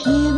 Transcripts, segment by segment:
you.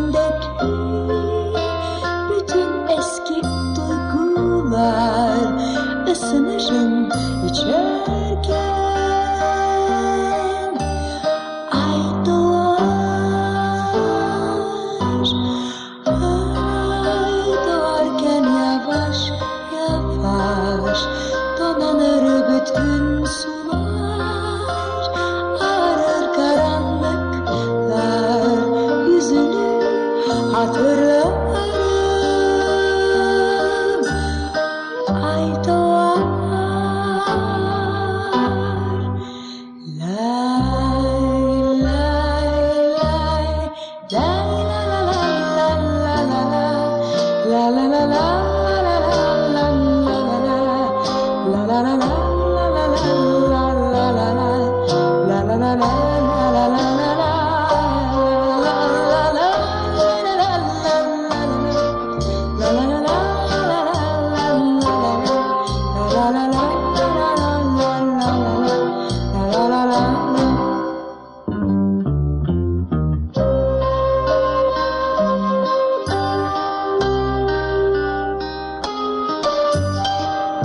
La la la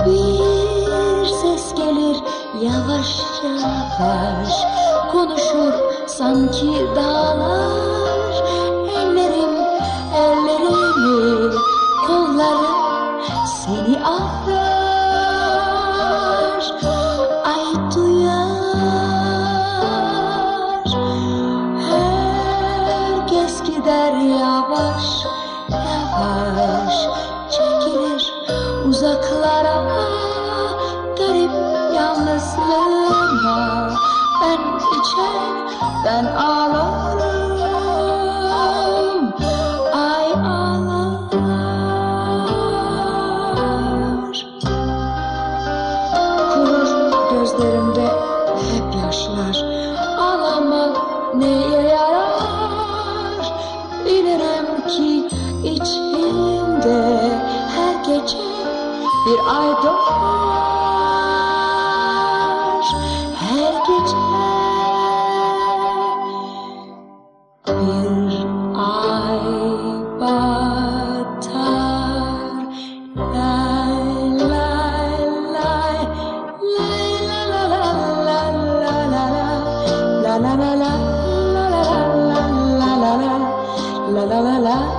Bir ses gelir yavaş yavaş. Konuşur sanki dağlar. Ellerim ellerimi kollarım seni arar Ay duyar. Herkes gider yavaş yavaş uzaklara Garip yalnızlığıma Ben içer ben ağlarım. Ay ağlar. Kurur gözlerimde hep yaşlar. Ağlamak neye yarar? Bilirim ki içimde her gece bir ay doğar Her gece bir ay batar Lay lay lay lay la la la la la la la la la la la la